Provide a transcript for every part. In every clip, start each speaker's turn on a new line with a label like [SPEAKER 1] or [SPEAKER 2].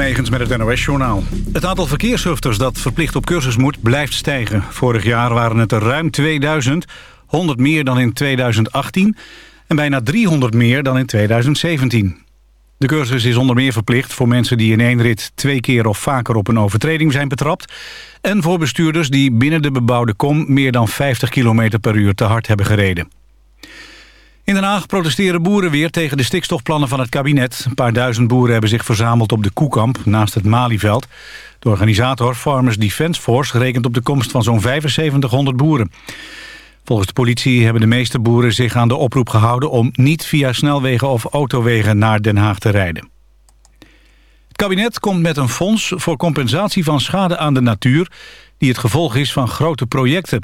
[SPEAKER 1] Met het NOS-journaal. Het aantal verkeershufters dat verplicht op cursus moet blijft stijgen. Vorig jaar waren het er ruim 2000, 100 meer dan in 2018... en bijna 300 meer dan in 2017. De cursus is onder meer verplicht voor mensen die in één rit... twee keer of vaker op een overtreding zijn betrapt... en voor bestuurders die binnen de bebouwde kom... meer dan 50 km per uur te hard hebben gereden. In Den Haag protesteren boeren weer tegen de stikstofplannen van het kabinet. Een paar duizend boeren hebben zich verzameld op de Koekamp naast het Malieveld. De organisator Farmers Defence Force rekent op de komst van zo'n 7500 boeren. Volgens de politie hebben de meeste boeren zich aan de oproep gehouden... om niet via snelwegen of autowegen naar Den Haag te rijden. Het kabinet komt met een fonds voor compensatie van schade aan de natuur... die het gevolg is van grote projecten.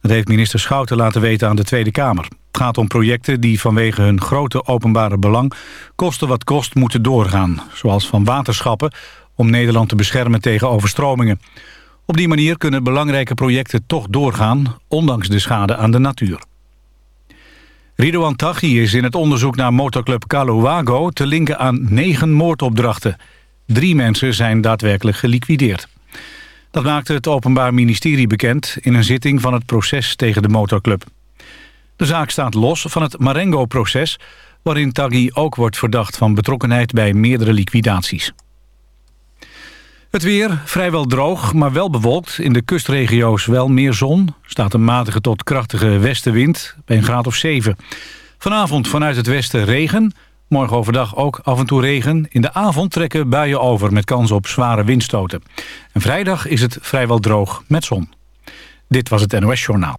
[SPEAKER 1] Dat heeft minister Schouten laten weten aan de Tweede Kamer. Gaat om projecten die vanwege hun grote openbare belang... kosten wat kost moeten doorgaan. Zoals van waterschappen om Nederland te beschermen tegen overstromingen. Op die manier kunnen belangrijke projecten toch doorgaan... ondanks de schade aan de natuur. Ridouan Taghi is in het onderzoek naar motorclub Calowago... te linken aan negen moordopdrachten. Drie mensen zijn daadwerkelijk geliquideerd. Dat maakte het Openbaar Ministerie bekend... in een zitting van het proces tegen de motorclub. De zaak staat los van het Marengo-proces... waarin Taghi ook wordt verdacht van betrokkenheid bij meerdere liquidaties. Het weer vrijwel droog, maar wel bewolkt. In de kustregio's wel meer zon. staat een matige tot krachtige westenwind bij een graad of 7. Vanavond vanuit het westen regen. Morgen overdag ook af en toe regen. In de avond trekken buien over met kans op zware windstoten. En vrijdag is het vrijwel droog met zon. Dit was het NOS Journaal.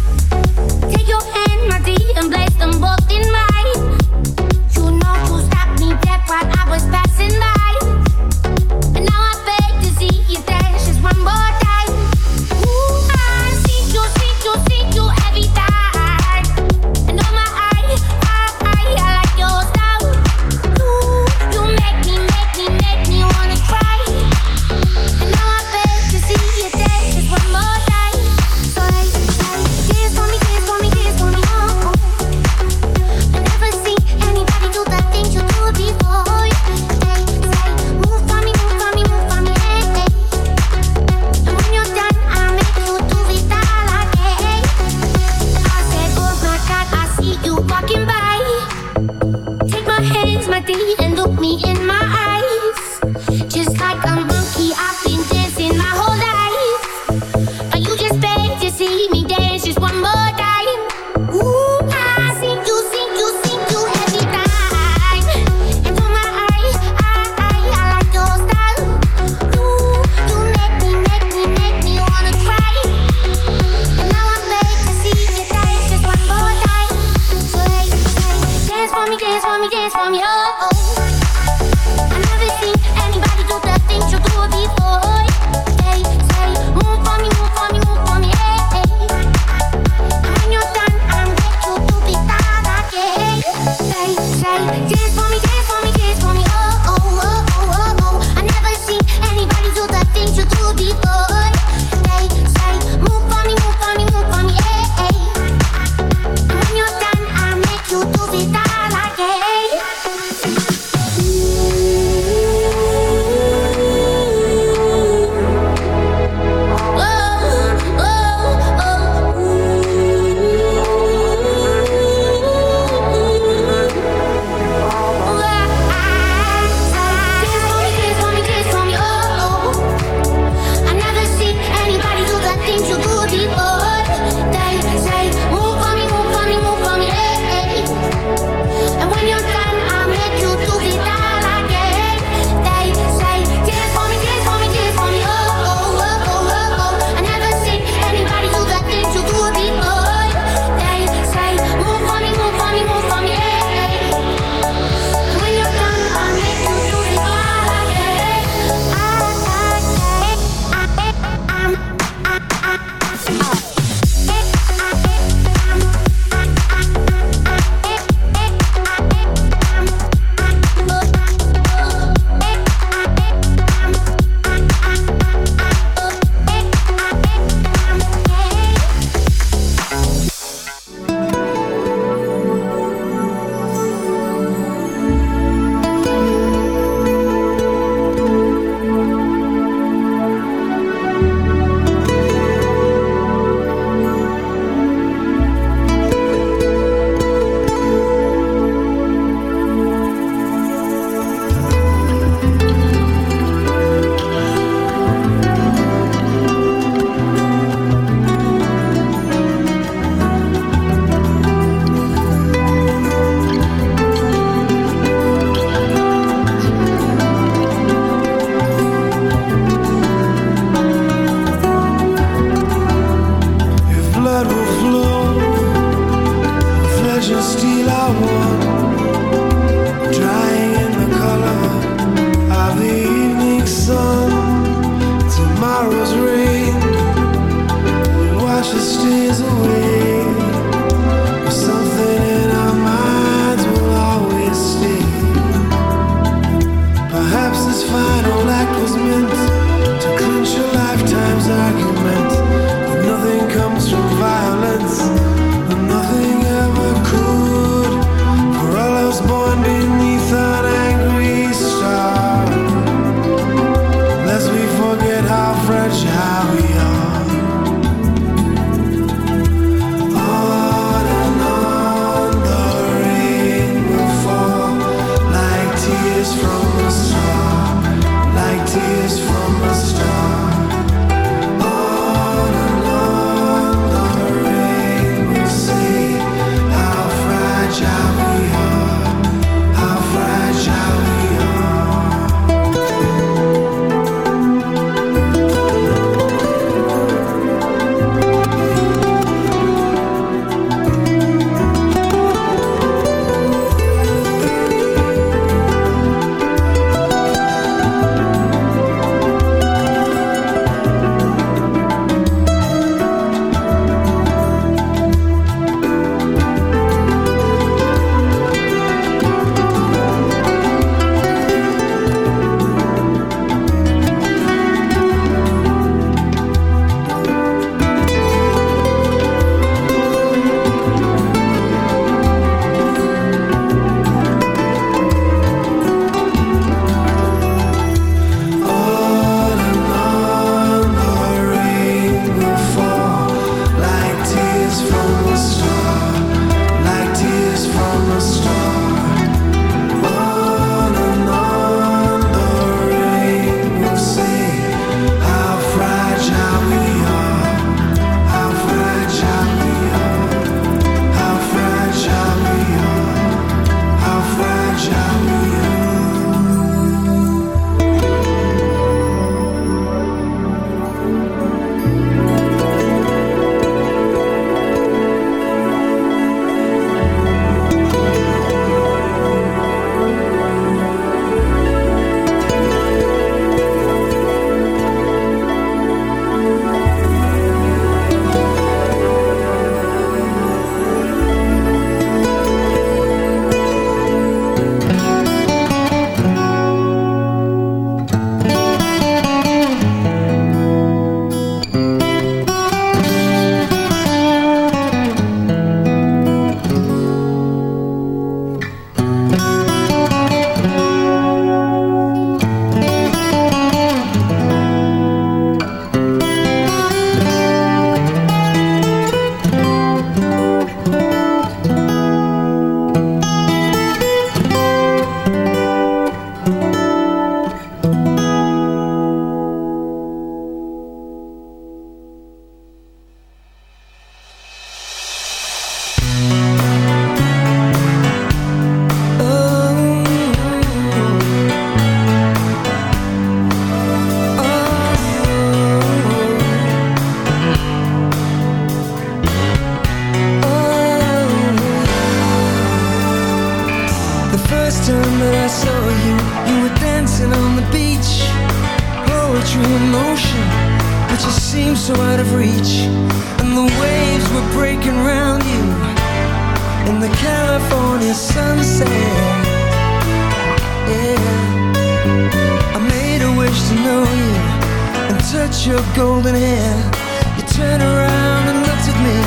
[SPEAKER 2] your golden hair? You turned around and looked at me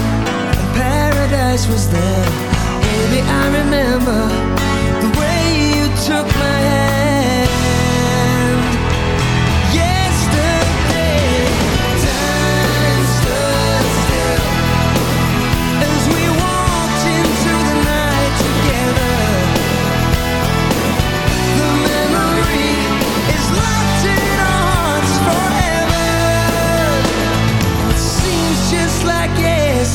[SPEAKER 2] And paradise was there. Baby, I
[SPEAKER 3] remember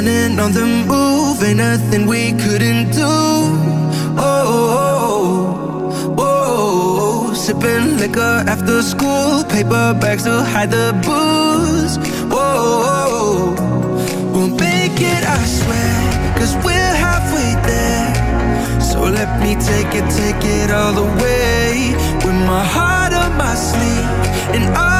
[SPEAKER 4] running on the move, ain't nothing we couldn't do. Oh, oh, oh, oh. sipping liquor after school, paper bags to hide the booze. Whoa, we'll make it, I swear, cause we're halfway there. So let me take it, take it all the way. With my heart on my sleeve, all honesty,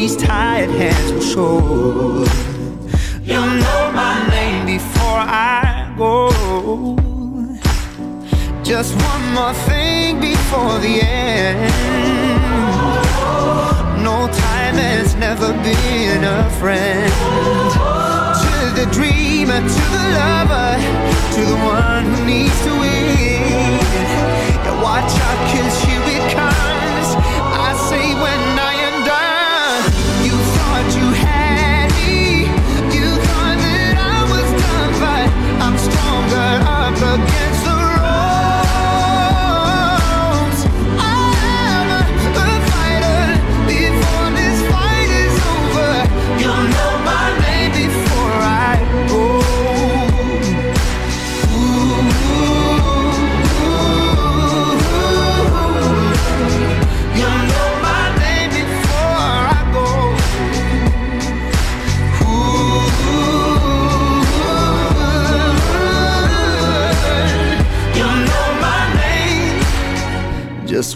[SPEAKER 5] these tired hands will show. You'll know my name before I go. Just one more thing before the end. No time has never been a friend. To the dreamer, to the lover, to the one who needs to win. Watch out, cause here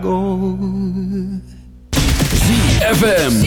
[SPEAKER 5] Go.
[SPEAKER 6] ZFM.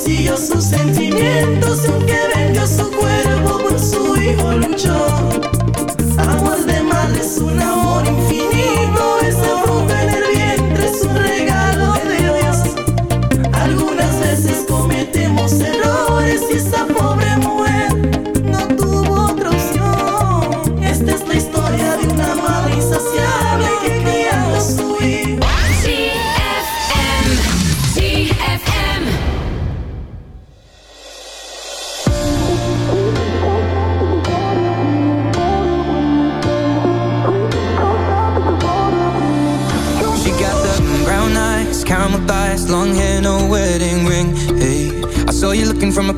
[SPEAKER 7] vacío sus sentimientos, aunque venga su cuerpo por su hijo luchó. Amor de madre es un amor infinito.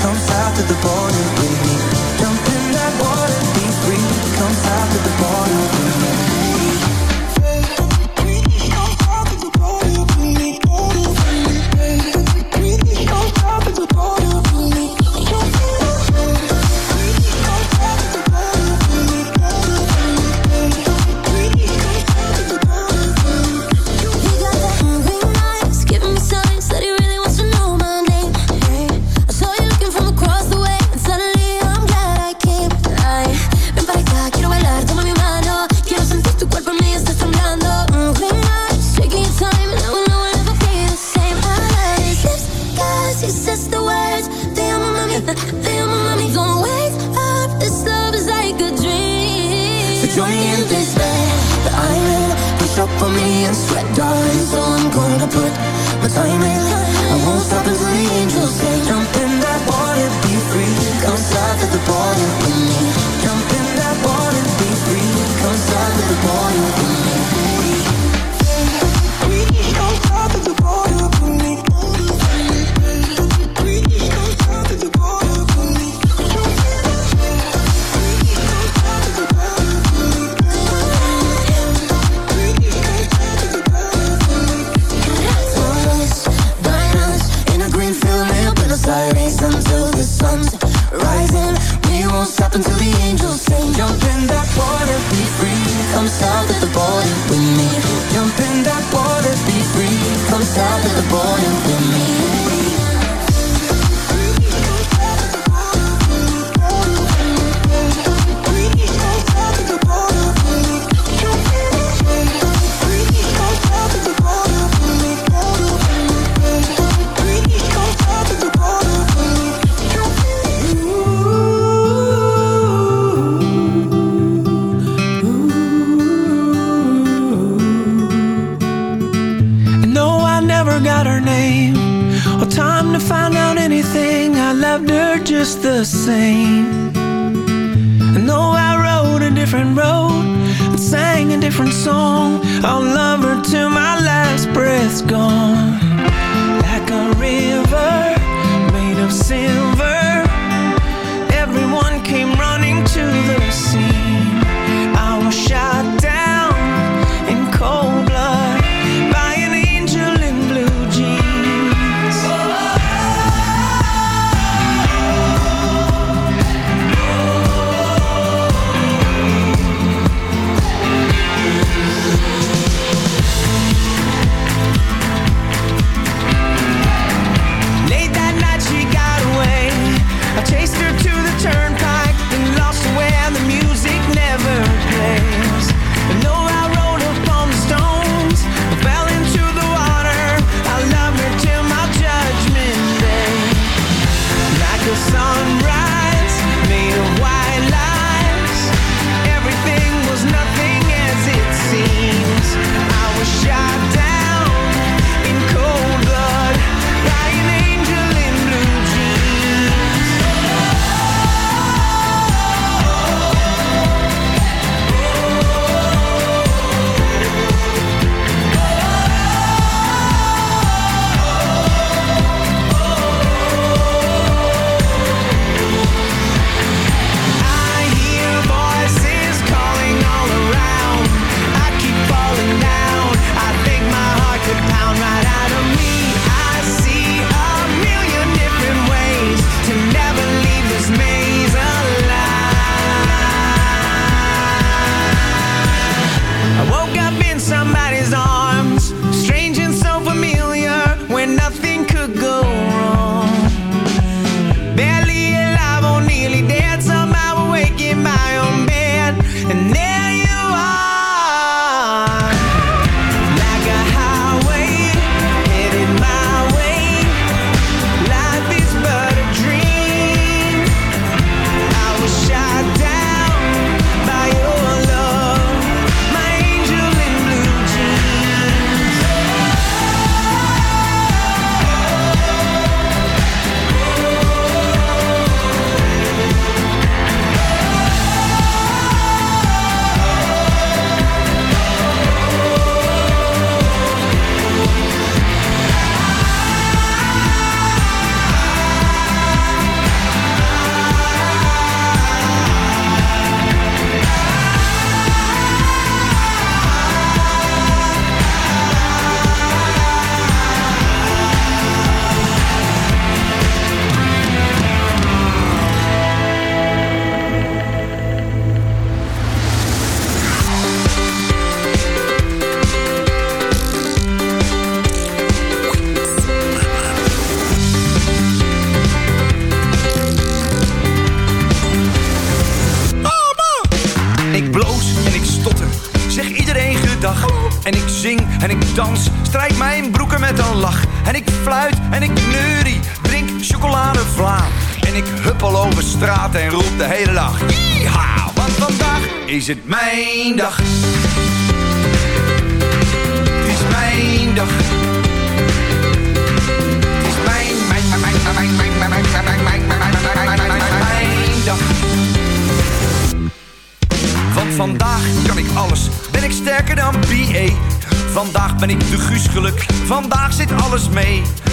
[SPEAKER 8] Come south to the border with me. Jump in that water, be free. Come south to the border with me.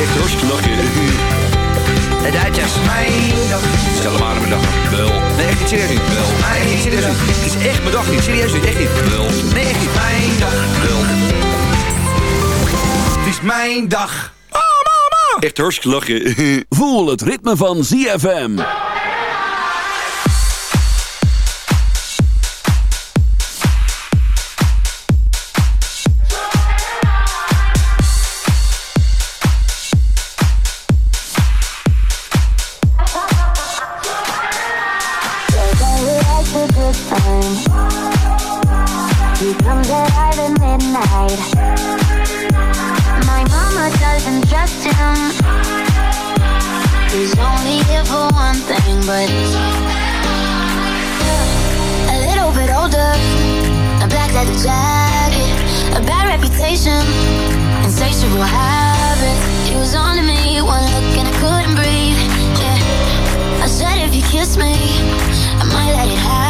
[SPEAKER 9] Echt hartstikke lachen. De Duitsers. Mijn dag. Stel hem aan mijn dag. Wel. Nee, echt niet serieus niet. Wel. Nee, niet serieus niet. Het is echt mijn dag niet. Serieus niet. Echt niet. Wel. Nee, echt niet. Mijn dag. Wel. Het is mijn dag. Oh, mama.
[SPEAKER 10] Echt hartstikke lachen. Voel het ritme van ZFM.
[SPEAKER 6] Trust him. He's only here for one thing, but a little bit older, a black leather jacket, a bad reputation, insatiable. He was me, one look and I couldn't breathe. Yeah, I said if you kiss me, I might let it happen.